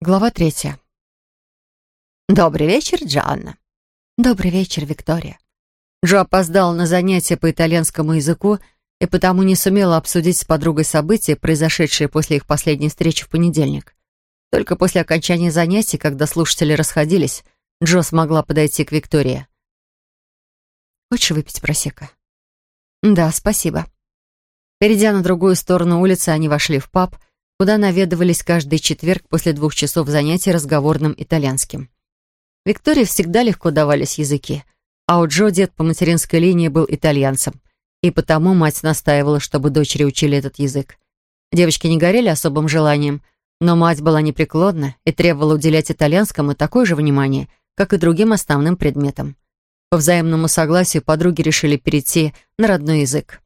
Глава третья. «Добрый вечер, Джоанна». «Добрый вечер, Виктория». Джо опоздал на занятия по итальянскому языку и потому не сумела обсудить с подругой события, произошедшие после их последней встречи в понедельник. Только после окончания занятий, когда слушатели расходились, Джо смогла подойти к Виктории. «Хочешь выпить просека?» «Да, спасибо». Перейдя на другую сторону улицы, они вошли в паб — куда наведывались каждый четверг после двух часов занятий разговорным итальянским. Виктории всегда легко давались языки, а у Джо дед по материнской линии был итальянцем, и потому мать настаивала, чтобы дочери учили этот язык. Девочки не горели особым желанием, но мать была непреклонна и требовала уделять итальянскому такое же внимание, как и другим основным предметам. По взаимному согласию подруги решили перейти на родной язык.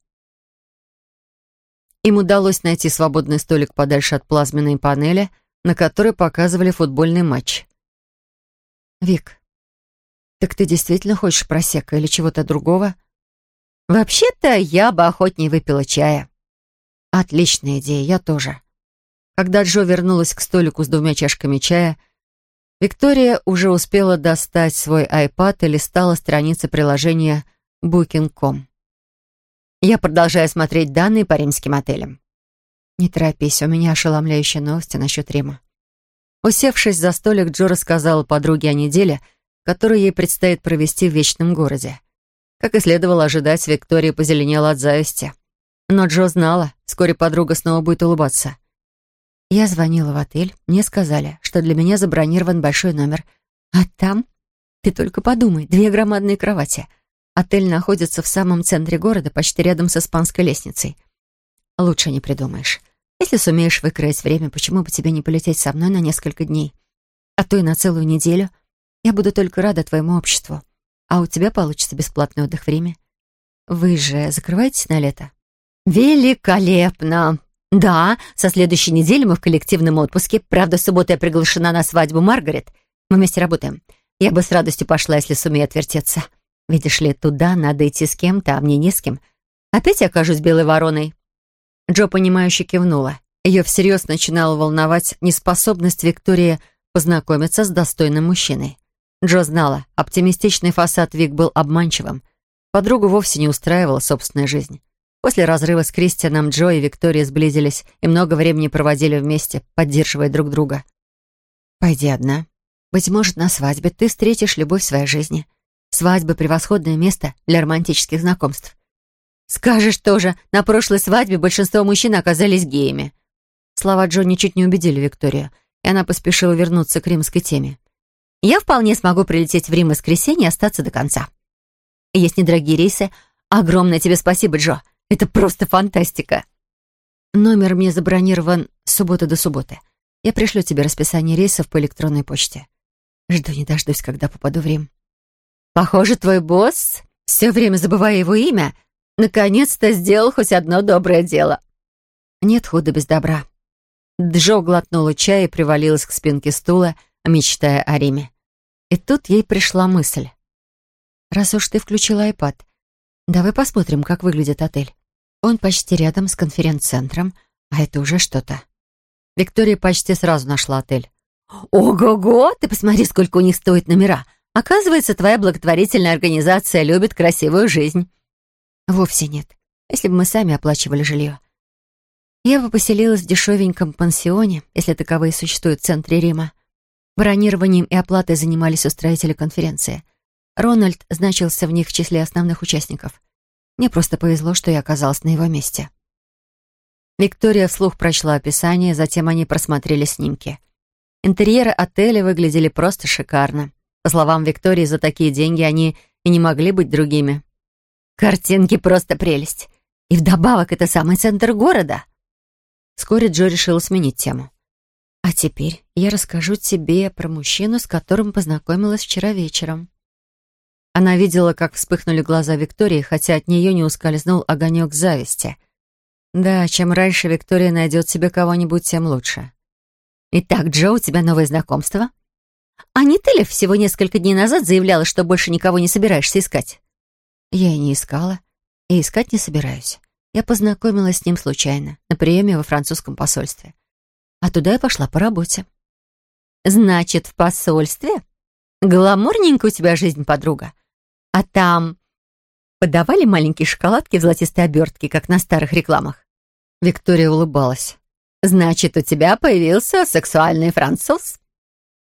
Им удалось найти свободный столик подальше от плазменной панели, на которой показывали футбольный матч. «Вик, так ты действительно хочешь просека или чего-то другого?» «Вообще-то я бы охотнее выпила чая». «Отличная идея, я тоже». Когда Джо вернулась к столику с двумя чашками чая, Виктория уже успела достать свой iPad и листала страницы приложения Booking.com. Я продолжаю смотреть данные по римским отелям. Не торопись, у меня ошеломляющие новости насчет Рима. Усевшись за столик, Джо рассказала подруге о неделе, которую ей предстоит провести в Вечном городе. Как и следовало ожидать, Виктория позеленела от зависти. Но Джо знала, вскоре подруга снова будет улыбаться. Я звонила в отель, мне сказали, что для меня забронирован большой номер. А там, ты только подумай, две громадные кровати — Отель находится в самом центре города, почти рядом с испанской лестницей. Лучше не придумаешь. Если сумеешь выкроить время, почему бы тебе не полететь со мной на несколько дней? А то и на целую неделю. Я буду только рада твоему обществу. А у тебя получится бесплатный отдых в Риме. Вы же закрываетесь на лето? Великолепно! Да, со следующей недели мы в коллективном отпуске. Правда, в субботу я приглашена на свадьбу Маргарет. Мы вместе работаем. Я бы с радостью пошла, если сумею отвертеться. Видишь ли, туда надо идти с кем-то, а мне не с кем. Опять окажусь белой вороной». Джо, понимающе кивнула. Ее всерьез начинала волновать неспособность Виктории познакомиться с достойным мужчиной. Джо знала, оптимистичный фасад Вик был обманчивым. Подругу вовсе не устраивала собственная жизнь. После разрыва с Кристианом Джо и Виктория сблизились и много времени проводили вместе, поддерживая друг друга. «Пойди одна. Быть может, на свадьбе ты встретишь любовь своей жизни. Свадьба — превосходное место для романтических знакомств. Скажешь тоже, на прошлой свадьбе большинство мужчин оказались геями. Слова Джонни чуть не убедили Викторию, и она поспешила вернуться к римской теме. Я вполне смогу прилететь в Рим в воскресенье и остаться до конца. Есть недорогие рейсы. Огромное тебе спасибо, Джо. Это просто фантастика. Номер мне забронирован с субботы до субботы. Я пришлю тебе расписание рейсов по электронной почте. Жду не дождусь, когда попаду в Рим. Похоже, твой босс, все время забывая его имя, наконец-то сделал хоть одно доброе дело. Нет худа без добра. Джо глотнула чай и привалилась к спинке стула, мечтая о Риме. И тут ей пришла мысль. «Раз уж ты включила iPad, давай посмотрим, как выглядит отель. Он почти рядом с конференц-центром, а это уже что-то». Виктория почти сразу нашла отель. «Ого-го! Ты посмотри, сколько у них стоит номера! Оказывается, твоя благотворительная организация любит красивую жизнь». «Вовсе нет. Если бы мы сами оплачивали жилье. Я бы поселилась в дешевеньком пансионе, если таковые существуют в центре Рима. Бронированием и оплатой занимались устроители конференции. Рональд значился в них в числе основных участников. Мне просто повезло, что я оказалась на его месте». Виктория вслух прочла описание, затем они просмотрели снимки. Интерьеры отеля выглядели просто шикарно. По словам Виктории, за такие деньги они и не могли быть другими. «Картинки просто прелесть. И вдобавок это самый центр города». Вскоре Джо решила сменить тему. «А теперь я расскажу тебе про мужчину, с которым познакомилась вчера вечером». Она видела, как вспыхнули глаза Виктории, хотя от нее не ускользнул огонек зависти. Да, чем раньше Виктория найдет себе кого-нибудь, тем лучше. «Итак, Джо, у тебя новое знакомство?» А не ты ли всего несколько дней назад заявляла, что больше никого не собираешься искать? Я и не искала, и искать не собираюсь. Я познакомилась с ним случайно, на приеме во французском посольстве. А туда я пошла по работе. Значит, в посольстве? Гламурненькая у тебя жизнь, подруга. А там подавали маленькие шоколадки в золотистой обертке, как на старых рекламах. Виктория улыбалась. Значит, у тебя появился сексуальный француз?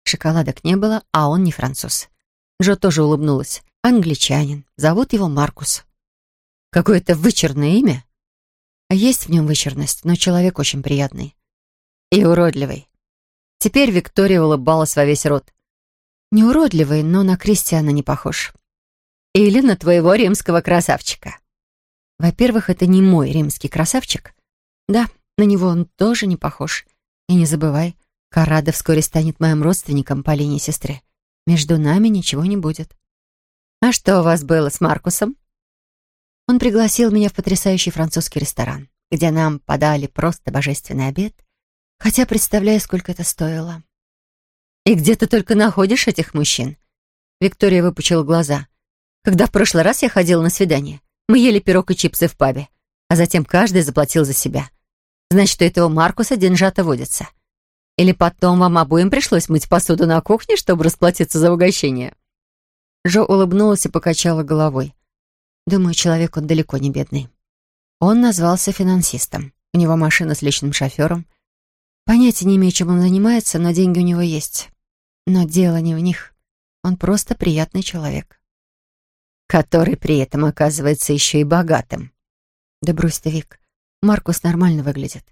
Шоколадок не было, а он не француз. Джо тоже улыбнулась. Англичанин. Зовут его Маркус. Какое-то вычурное имя. Есть в нем вычурность, но человек очень приятный. И уродливый. Теперь Виктория улыбалась во весь рот. Не уродливый, но на Кристиана не похож. Или на твоего римского красавчика. Во-первых, это не мой римский красавчик. Да, на него он тоже не похож. И не забывай, Карада вскоре станет моим родственником по линии сестры. Между нами ничего не будет. А что у вас было с Маркусом? Он пригласил меня в потрясающий французский ресторан, где нам подали просто божественный обед, хотя представляю, сколько это стоило. «И где ты только находишь этих мужчин?» Виктория выпучила глаза. Когда в прошлый раз я ходила на свидание, мы ели пирог и чипсы в пабе, а затем каждый заплатил за себя. Значит, у этого Маркуса деньжата водится. Или потом вам обоим пришлось мыть посуду на кухне, чтобы расплатиться за угощение?» Джо улыбнулась и покачала головой. Думаю, человек он далеко не бедный. Он назвался финансистом. У него машина с личным шофером. Понятия не имею, чем он занимается, но деньги у него есть. Но дело не в них. Он просто приятный человек который при этом оказывается еще и богатым. Да брось ты, Вик. Маркус нормально выглядит.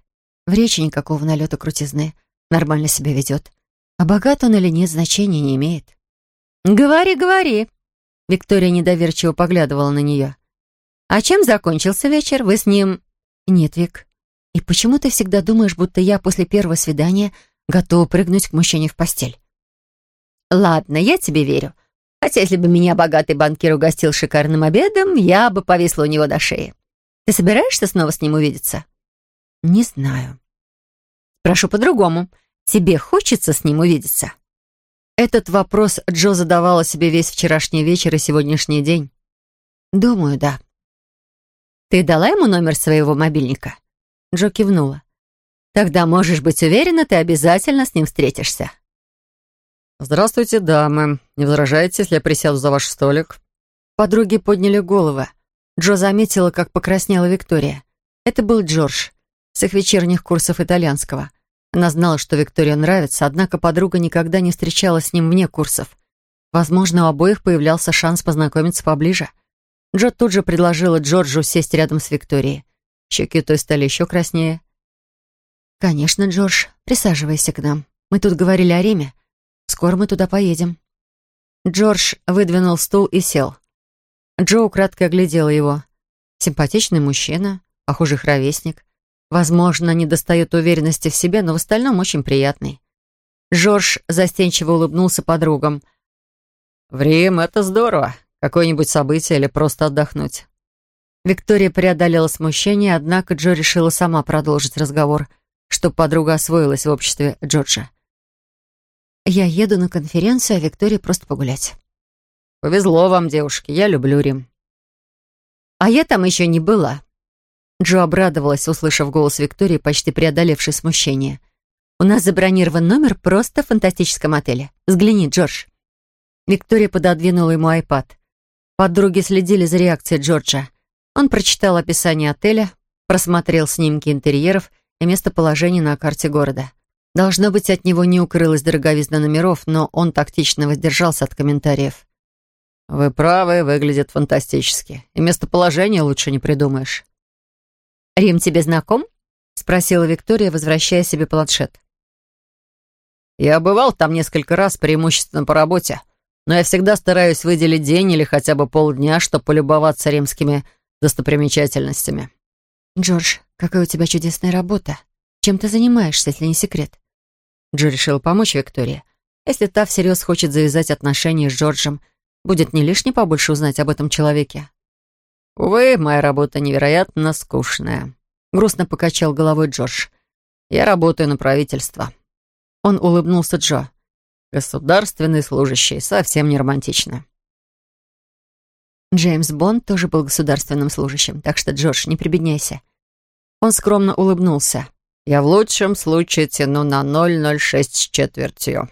В речи никакого налета крутизны. Нормально себя ведет. А богат он или нет, значения не имеет. «Говори, говори!» Виктория недоверчиво поглядывала на нее. «А чем закончился вечер? Вы с ним...» «Нет, Вик. И почему ты всегда думаешь, будто я после первого свидания готова прыгнуть к мужчине в постель?» «Ладно, я тебе верю. Хотя если бы меня богатый банкир угостил шикарным обедом, я бы повисла у него до шеи. Ты собираешься снова с ним увидеться? Не знаю. Прошу по-другому. Тебе хочется с ним увидеться? Этот вопрос Джо задавала себе весь вчерашний вечер и сегодняшний день. Думаю, да. Ты дала ему номер своего мобильника? Джо кивнула. Тогда можешь быть уверена, ты обязательно с ним встретишься. «Здравствуйте, дамы. Не возражаете, если я присяду за ваш столик?» Подруги подняли головы. Джо заметила, как покраснела Виктория. Это был Джордж с их вечерних курсов итальянского. Она знала, что Виктория нравится, однако подруга никогда не встречалась с ним вне курсов. Возможно, у обоих появлялся шанс познакомиться поближе. Джо тут же предложила Джорджу сесть рядом с Викторией. Щеки той стали еще краснее. «Конечно, Джордж, присаживайся к нам. Мы тут говорили о Риме. Скоро мы туда поедем». Джордж выдвинул стул и сел. Джо украдкой оглядела его. Симпатичный мужчина, похожий ровесник. Возможно, не достает уверенности в себе, но в остальном очень приятный. Джордж застенчиво улыбнулся подругам. «В Рим — это здорово. Какое-нибудь событие или просто отдохнуть». Виктория преодолела смущение, однако Джо решила сама продолжить разговор, чтобы подруга освоилась в обществе Джорджа. Я еду на конференцию, а Виктория просто погулять. Повезло вам, девушки, я люблю Рим. А я там еще не была. Джо обрадовалась, услышав голос Виктории, почти преодолевшей смущение. «У нас забронирован номер просто в фантастическом отеле. Взгляни, Джордж». Виктория пододвинула ему айпад. Подруги следили за реакцией Джорджа. Он прочитал описание отеля, просмотрел снимки интерьеров и местоположение на карте города. Должно быть, от него не укрылась дороговизна номеров, но он тактично воздержался от комментариев. «Вы правы, выглядит фантастически. И местоположение лучше не придумаешь». «Рим тебе знаком?» — спросила Виктория, возвращая себе планшет. «Я бывал там несколько раз, преимущественно по работе, но я всегда стараюсь выделить день или хотя бы полдня, чтобы полюбоваться римскими достопримечательностями». «Джордж, какая у тебя чудесная работа. Чем ты занимаешься, если не секрет?» Джо решил помочь Виктории. Если та всерьез хочет завязать отношения с Джорджем, будет не лишне побольше узнать об этом человеке. «Увы, моя работа невероятно скучная», — грустно покачал головой Джордж. «Я работаю на правительство». Он улыбнулся Джо. «Государственный служащий, совсем не романтично». Джеймс Бонд тоже был государственным служащим, так что, Джордж, не прибедняйся. Он скромно улыбнулся. Я в лучшем случае тяну на 0,06 с четвертью.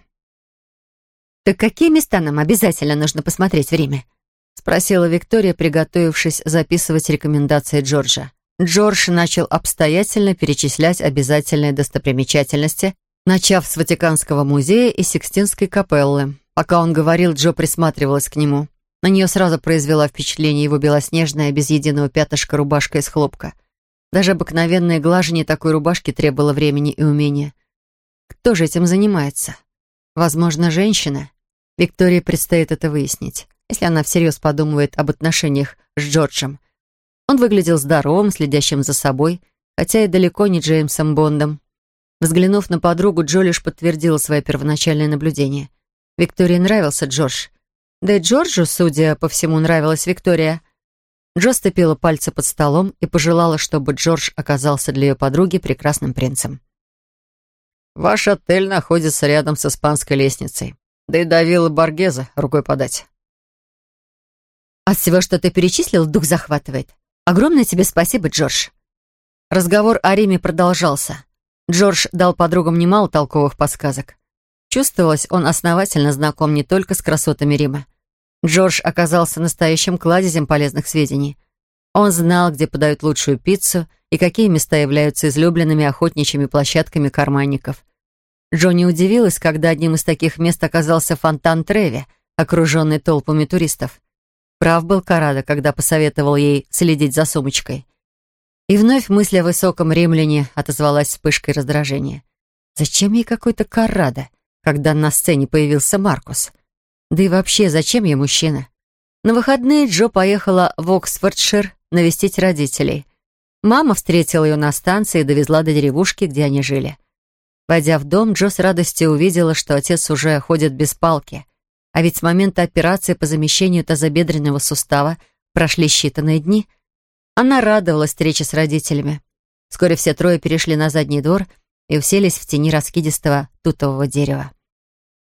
«Так какие места нам обязательно нужно посмотреть в Риме?» — спросила Виктория, приготовившись записывать рекомендации Джорджа. Джордж начал обстоятельно перечислять обязательные достопримечательности, начав с Ватиканского музея и Сикстинской капеллы. Пока он говорил, Джо присматривалась к нему. На нее сразу произвела впечатление его белоснежная, без единого пятышка рубашка из хлопка. Даже обыкновенное глажение такой рубашки требовало времени и умения. Кто же этим занимается? Возможно, женщина. Виктории предстоит это выяснить, если она всерьез подумывает об отношениях с Джорджем. Он выглядел здоровым, следящим за собой, хотя и далеко не Джеймсом Бондом. Взглянув на подругу, Джо лишь подтвердила свое первоначальное наблюдение. Виктории нравился Джордж. Да и Джорджу, судя по всему, нравилась Виктория. Джо ступила пальцы под столом и пожелала, чтобы Джордж оказался для ее подруги прекрасным принцем. «Ваш отель находится рядом с испанской лестницей. Да и до Баргеза рукой подать». «От всего, что ты перечислил, дух захватывает. Огромное тебе спасибо, Джордж». Разговор о Риме продолжался. Джордж дал подругам немало толковых подсказок. Чувствовалось, он основательно знаком не только с красотами Рима. Джордж оказался настоящим кладезем полезных сведений. Он знал, где подают лучшую пиццу и какие места являются излюбленными охотничьими площадками карманников. Джонни удивилась, когда одним из таких мест оказался фонтан Треви, окруженный толпами туристов. Прав был Карада, когда посоветовал ей следить за сумочкой. И вновь мысль о высоком римляне отозвалась вспышкой раздражения. Зачем ей какой-то Карада, когда на сцене появился Маркус? Да и вообще, зачем ей мужчина? На выходные Джо поехала в Оксфордшир навестить родителей. Мама встретила ее на станции и довезла до деревушки, где они жили. Войдя в дом, Джо с радостью увидела, что отец уже ходит без палки. А ведь с момента операции по замещению тазобедренного сустава прошли считанные дни — она радовалась встрече с родителями. Вскоре все трое перешли на задний двор и уселись в тени раскидистого тутового дерева.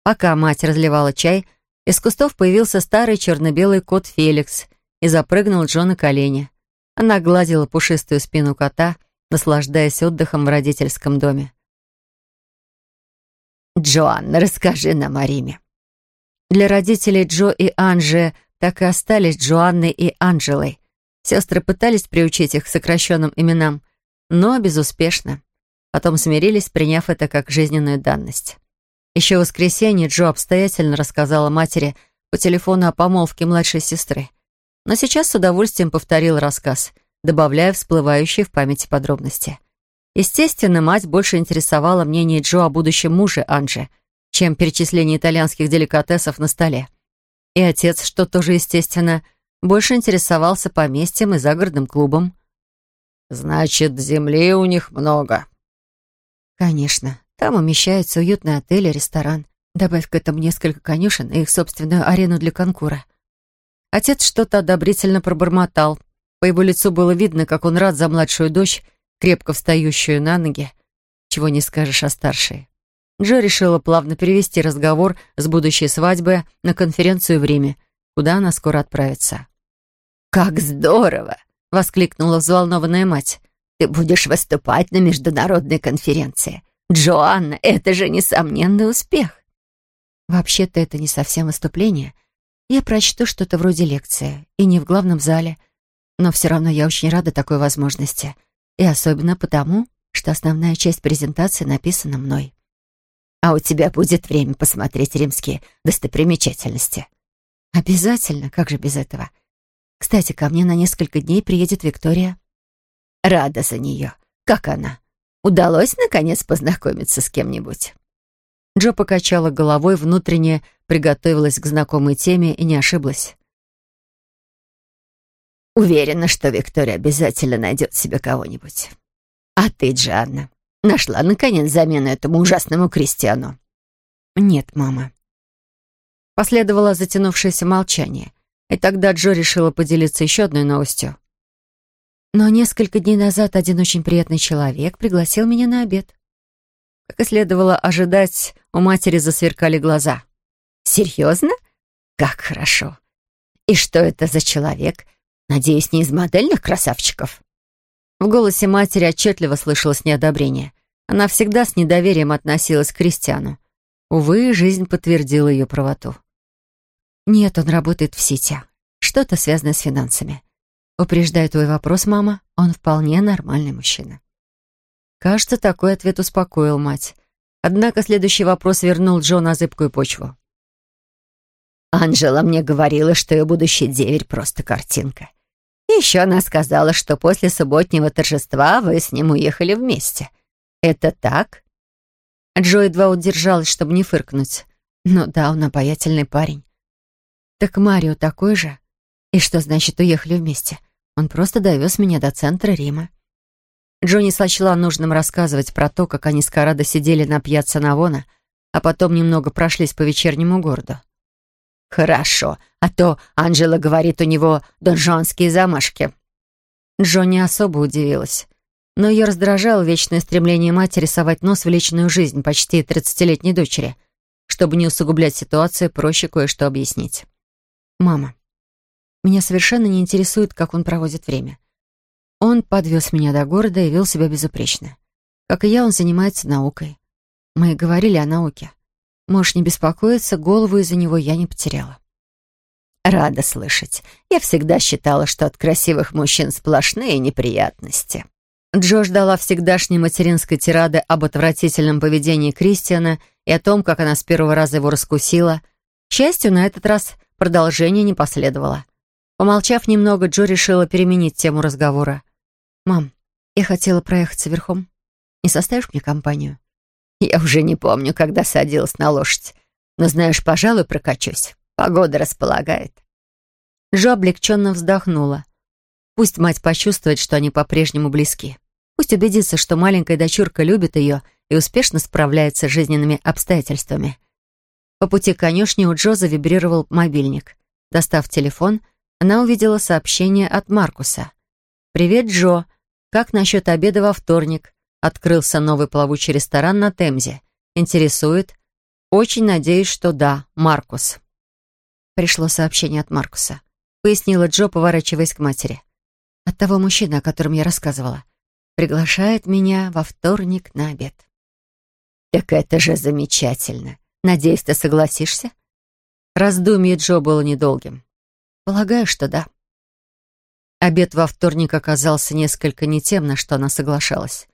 Пока мать разливала чай, из кустов появился старый черно-белый кот Феликс и запрыгнул Джо на колени. Она гладила пушистую спину кота, наслаждаясь отдыхом в родительском доме. «Джоанна, расскажи нам о Риме». Для родителей Джо и Анжи так и остались Джоанной и Анжелой, Сестры пытались приучить их к сокращенным именам, но безуспешно. Потом смирились, приняв это как жизненную данность. Еще в воскресенье Джо обстоятельно рассказала матери по телефону о помолвке младшей сестры. Но сейчас с удовольствием повторил рассказ, добавляя всплывающие в памяти подробности. Естественно, мать больше интересовала мнение Джо о будущем муже Анжи, чем перечисление итальянских деликатесов на столе. И отец, что тоже естественно, — больше интересовался поместьем и загородным клубом. «Значит, земли у них много». «Конечно. Там умещается уютный отель и ресторан. Добавь к этому несколько конюшен и их собственную арену для конкура». Отец что-то одобрительно пробормотал. По его лицу было видно, как он рад за младшую дочь, крепко встающую на ноги. Чего не скажешь о старшей. Джо решила плавно перевести разговор с будущей свадьбы на конференцию в Риме, куда она скоро отправится. «Как здорово!» — воскликнула взволнованная мать. «Ты будешь выступать на международной конференции. Джоанна, это же несомненный успех!» «Вообще-то это не совсем выступление. Я прочту что-то вроде лекции, и не в главном зале. Но все равно я очень рада такой возможности. И особенно потому, что основная часть презентации написана мной». «А у тебя будет время посмотреть римские достопримечательности?» «Обязательно, как же без этого?» Кстати, ко мне на несколько дней приедет Виктория. Рада за нее. Как она? Удалось, наконец, познакомиться с кем-нибудь?» Джо покачала головой, внутренне приготовилась к знакомой теме и не ошиблась. «Уверена, что Виктория обязательно найдет себе кого-нибудь. А ты, Джанна, нашла, наконец, замену этому ужасному Кристиану?» «Нет, мама». Последовало затянувшееся молчание. И тогда Джо решила поделиться еще одной новостью. Но несколько дней назад один очень приятный человек пригласил меня на обед. Как и следовало ожидать, у матери засверкали глаза. «Серьезно? Как хорошо! И что это за человек? Надеюсь, не из модельных красавчиков?» В голосе матери отчетливо слышалось неодобрение. Она всегда с недоверием относилась к Кристиану. Увы, жизнь подтвердила ее правоту. Нет, он работает в сети. Что-то связанное с финансами. Упреждаю твой вопрос, мама, он вполне нормальный мужчина. Кажется, такой ответ успокоил мать. Однако следующий вопрос вернул Джо на зыбкую почву. Анжела мне говорила, что ее будущий деверь просто картинка. Еще она сказала, что после субботнего торжества вы с ним уехали вместе. Это так? Джо едва удержалась, чтобы не фыркнуть. Ну да, он обаятельный парень. Так Марио такой же? И что значит уехали вместе? Он просто довез меня до центра Рима. Джонни сочла нужным рассказывать про то, как они с Карадо сидели на пьяцца Навона, а потом немного прошлись по вечернему городу. «Хорошо, а то Анжела говорит, у него донжонские замашки». Джонни особо удивилась. Но ее раздражало вечное стремление матери рисовать нос в личную жизнь почти тридцатилетней дочери. Чтобы не усугублять ситуацию, проще кое-что объяснить. «Мама, меня совершенно не интересует, как он проводит время. Он подвез меня до города и вел себя безупречно. Как и я, он занимается наукой. Мы говорили о науке. Можешь не беспокоиться, голову из-за него я не потеряла. Рада слышать. Я всегда считала, что от красивых мужчин сплошные неприятности. Джо ждала всегдашней материнской тирады об отвратительном поведении Кристиана и о том, как она с первого раза его раскусила. К счастью, на этот раз продолжение не последовало. Помолчав немного, Джо решила переменить тему разговора. «Мам, я хотела проехаться верхом. Не составишь мне компанию?» «Я уже не помню, когда садилась на лошадь. Но, знаешь, пожалуй, прокачусь. Погода располагает». Джо облегченно вздохнула. Пусть мать почувствует, что они по-прежнему близки. Пусть убедится, что маленькая дочурка любит ее и успешно справляется с жизненными обстоятельствами. По пути к конюшне у Джо завибрировал мобильник. Достав телефон, она увидела сообщение от Маркуса. «Привет, Джо. Как насчет обеда во вторник? Открылся новый плавучий ресторан на Темзе. Интересует? Очень надеюсь, что да, Маркус». Пришло сообщение от Маркуса. Пояснила Джо, поворачиваясь к матери. «От того мужчины, о котором я рассказывала. Приглашает меня во вторник на обед». «Так это же замечательно. Надеюсь, ты согласишься?» Раздумье Джо было недолгим. Полагаю, что да. Обед во вторник оказался несколько не тем, на что она соглашалась.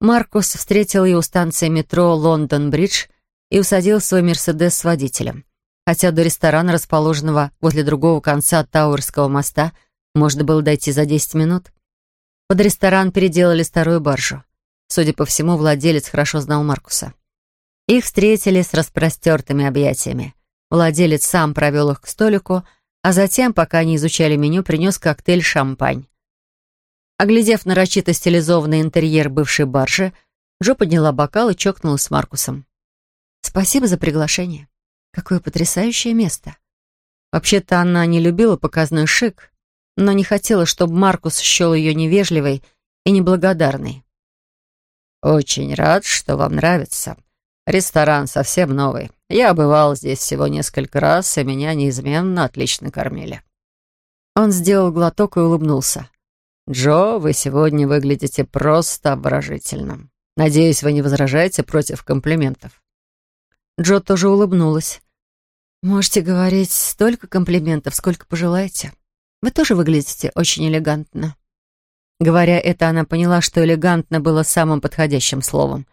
Маркус встретил ее у станции метро Лондон-Бридж и усадил свой «Мерседес» с водителем. Хотя до ресторана, расположенного возле другого конца Тауэрского моста, можно было дойти за 10 минут. Под ресторан переделали старую баржу. Судя по всему, владелец хорошо знал Маркуса. Их встретили с распростертыми объятиями. Владелец сам провел их к столику, а затем, пока они изучали меню, принес коктейль «Шампань». Оглядев нарочито стилизованный интерьер бывшей баржи, Джо подняла бокал и чокнулась с Маркусом. «Спасибо за приглашение. Какое потрясающее место!» Вообще-то она не любила показной шик, но не хотела, чтобы Маркус счел ее невежливой и неблагодарной. «Очень рад, что вам нравится. Ресторан совсем новый. Я бывал здесь всего несколько раз, и меня неизменно отлично кормили». Он сделал глоток и улыбнулся. «Джо, вы сегодня выглядите просто обворожительным. Надеюсь, вы не возражаете против комплиментов?» Джо тоже улыбнулась. «Можете говорить столько комплиментов, сколько пожелаете. Вы тоже выглядите очень элегантно». Говоря это, она поняла, что элегантно было самым подходящим словом.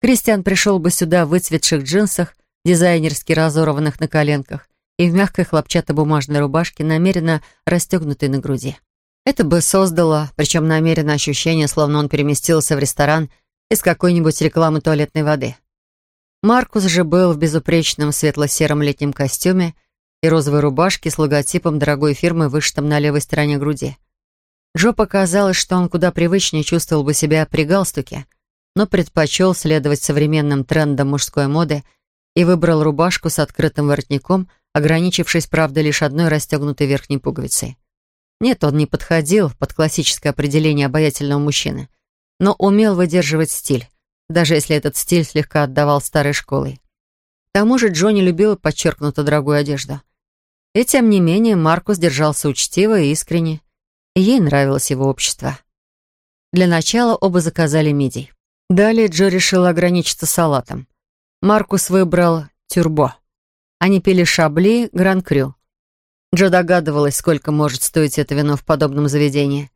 Кристиан пришел бы сюда в выцветших джинсах, дизайнерски разорванных на коленках и в мягкой хлопчатобумажной рубашке, намеренно расстегнутой на груди. Это бы создало, причем намеренно ощущение, словно он переместился в ресторан из какой-нибудь рекламы туалетной воды. Маркус же был в безупречном светло-сером летнем костюме и розовой рубашке с логотипом дорогой фирмы, вышитым на левой стороне груди. Джо показалось, что он куда привычнее чувствовал бы себя при галстуке, но предпочел следовать современным трендам мужской моды и выбрал рубашку с открытым воротником, ограничившись, правда, лишь одной расстегнутой верхней пуговицей. Нет, он не подходил под классическое определение обаятельного мужчины, но умел выдерживать стиль, даже если этот стиль слегка отдавал старой школой. К тому же Джонни любила подчеркнуто дорогую одежду. И тем не менее Маркус держался учтиво и искренне, и ей нравилось его общество. Для начала оба заказали мидий. Далее Джо решила ограничиться салатом. Маркус выбрал Турбо. Они пили шабли Гран-Крю. Джо догадывалась, сколько может стоить это вино в подобном заведении.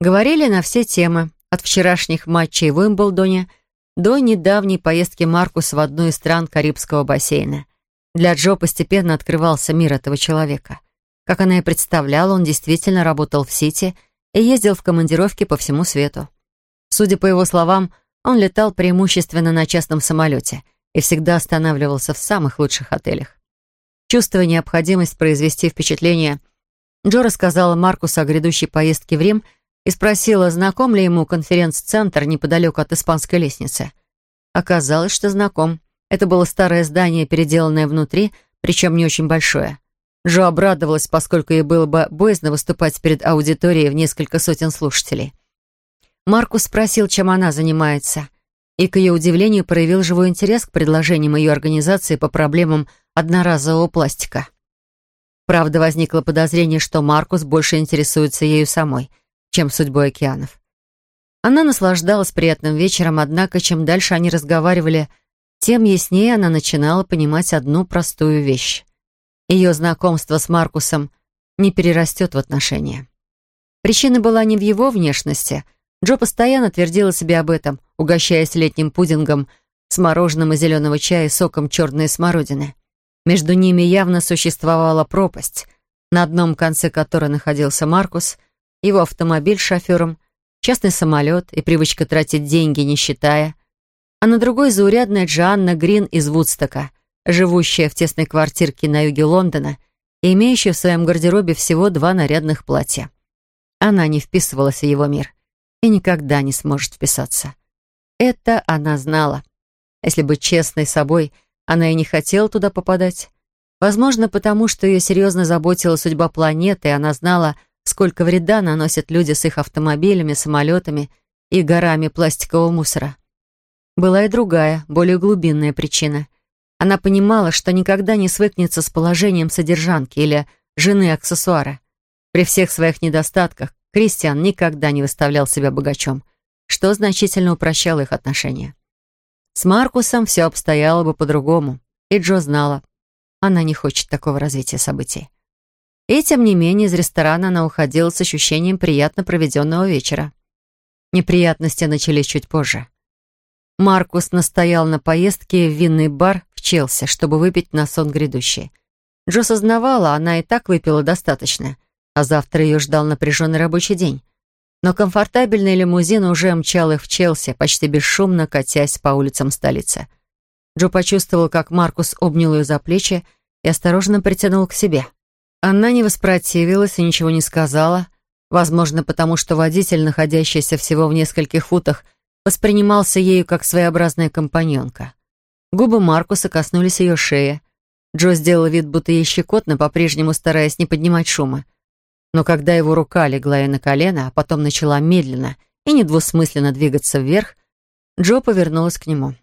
Говорили на все темы, от вчерашних матчей в Уимблдоне до недавней поездки Маркус в одну из стран Карибского бассейна. Для Джо постепенно открывался мир этого человека. Как она и представляла, он действительно работал в Сити и ездил в командировки по всему свету. Судя по его словам, он летал преимущественно на частном самолете и всегда останавливался в самых лучших отелях. Чувствуя необходимость произвести впечатление, Джо рассказала Маркусу о грядущей поездке в Рим и спросила, знаком ли ему конференц-центр неподалеку от Испанской лестницы. Оказалось, что знаком. Это было старое здание, переделанное внутри, причем не очень большое. Джо обрадовалась, поскольку ей было бы боязно выступать перед аудиторией в несколько сотен слушателей. Маркус спросил, чем она занимается, и, к ее удивлению, проявил живой интерес к предложениям ее организации по проблемам одноразового пластика. Правда, возникло подозрение, что Маркус больше интересуется ею самой, чем судьбой океанов. Она наслаждалась приятным вечером, однако, чем дальше они разговаривали, тем яснее она начинала понимать одну простую вещь. Ее знакомство с Маркусом не перерастет в отношения. Причина была не в его внешности. Джо постоянно твердила себе об этом, угощаясь летним пудингом с мороженым из зеленого чая и соком черной смородины. Между ними явно существовала пропасть, на одном конце которой находился Маркус, его автомобиль с шофером, частный самолет и привычка тратить деньги, не считая, а на другой заурядная Джоанна Грин из Вудстока, живущая в тесной квартирке на юге Лондона и имеющая в своем гардеробе всего два нарядных платья. Она не вписывалась в его мир и никогда не сможет вписаться. Это она знала. Если быть честной собой, она и не хотела туда попадать. Возможно, потому что ее серьезно заботила судьба планеты, и она знала, сколько вреда наносят люди с их автомобилями, самолетами и горами пластикового мусора. Была и другая, более глубинная причина. Она понимала, что никогда не свыкнется с положением содержанки или жены аксессуара. При всех своих недостатках Кристиан никогда не выставлял себя богачом, что значительно упрощало их отношения. С Маркусом все обстояло бы по-другому, и Джо знала, она не хочет такого развития событий. И тем не менее из ресторана она уходила с ощущением приятно проведенного вечера. Неприятности начались чуть позже. Маркус настоял на поездке в винный бар в Челси, чтобы выпить на сон грядущий. Джо сознавала, она и так выпила достаточно, а завтра ее ждал напряженный рабочий день. Но комфортабельный лимузин уже мчал их в Челси, почти бесшумно катясь по улицам столицы. Джо почувствовал, как Маркус обнял ее за плечи и осторожно притянул к себе. Она не воспротивилась и ничего не сказала, возможно, потому что водитель, находящийся всего в нескольких футах, воспринимался ею как своеобразная компаньонка. Губы Маркуса коснулись ее шеи. Джо сделал вид, будто ей щекотно, по-прежнему стараясь не поднимать шума. Но когда его рука легла ей на колено, а потом начала медленно и недвусмысленно двигаться вверх, Джо повернулась к нему.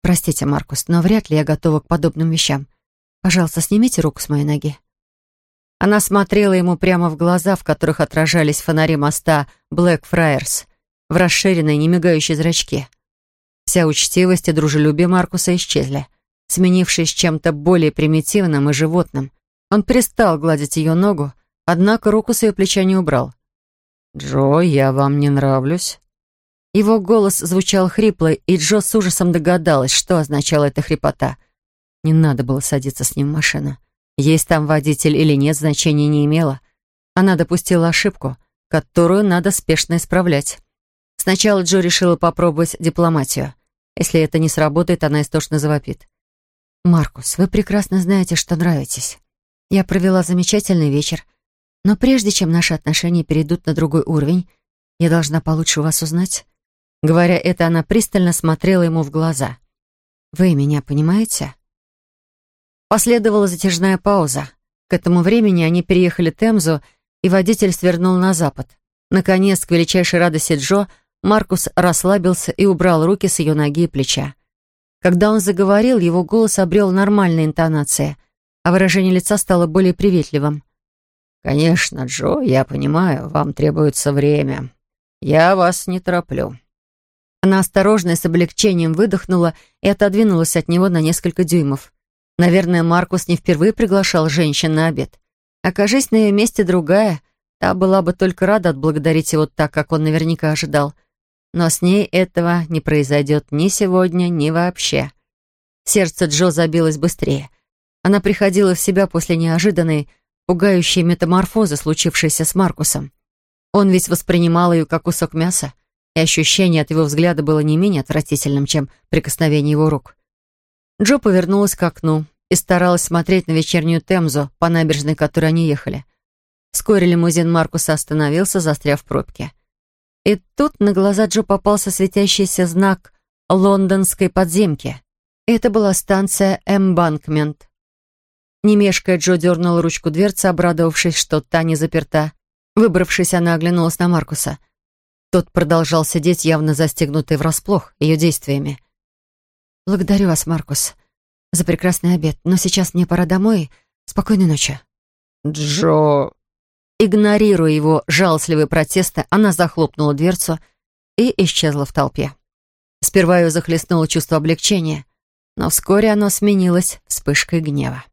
«Простите, Маркус, но вряд ли я готова к подобным вещам. Пожалуйста, снимите руку с моей ноги». Она смотрела ему прямо в глаза, в которых отражались фонари моста Блэк-Фраерс в расширенной, немигающей зрачке. Вся учтивость и дружелюбие Маркуса исчезли, сменившись чем-то более примитивным и животным. Он перестал гладить ее ногу, однако руку с ее плеча не убрал. «Джо, я вам не нравлюсь?» Его голос звучал хрипло, и Джо с ужасом догадалась, что означала эта хрипота. Не надо было садиться с ним в машину. Есть там водитель или нет, значения не имело. Она допустила ошибку, которую надо спешно исправлять. Сначала Джо решила попробовать дипломатию. Если это не сработает, она истошно завопит. «Маркус, вы прекрасно знаете, что нравитесь. Я провела замечательный вечер, но прежде чем наши отношения перейдут на другой уровень, я должна получше вас узнать». Говоря это, она пристально смотрела ему в глаза. «Вы меня понимаете?» Последовала затяжная пауза. К этому времени они переехали Темзу, и водитель свернул на запад. Наконец, к величайшей радости Джо, Маркус расслабился и убрал руки с ее ноги и плеча. Когда он заговорил, его голос обрел нормальные интонации, а выражение лица стало более приветливым. «Конечно, Джо, я понимаю, вам требуется время. Я вас не тороплю». Она осторожно и с облегчением выдохнула и отодвинулась от него на несколько дюймов. Наверное, Маркус не впервые приглашал женщин на обед. Окажись на ее месте другая, та была бы только рада отблагодарить его так, как он наверняка ожидал. Но с ней этого не произойдет ни сегодня, ни вообще. Сердце Джо забилось быстрее. Она приходила в себя после неожиданной, пугающей метаморфозы, случившейся с Маркусом. Он весь воспринимал ее как кусок мяса, и ощущение от его взгляда было не менее отвратительным, чем прикосновение его рук. Джо повернулась к окну и старалась смотреть на вечернюю Темзу, по набережной которой они ехали. Вскоре лимузин Маркуса остановился, застряв в пробке. И тут на глаза Джо попался светящийся знак лондонской подземки. Это была станция «Эмбанкмент». Не мешкая, Джо дернула ручку дверцы, обрадовавшись, что та не заперта. Выбравшись, она оглянулась на Маркуса. Тот продолжал сидеть, явно застегнутый врасплох ее действиями. «Благодарю вас, Маркус, за прекрасный обед, но сейчас мне пора домой. Спокойной ночи». «Джо...» Игнорируя его жалостливые протесты, она захлопнула дверцу и исчезла в толпе. Сперва ее захлестнуло чувство облегчения, но вскоре оно сменилось вспышкой гнева.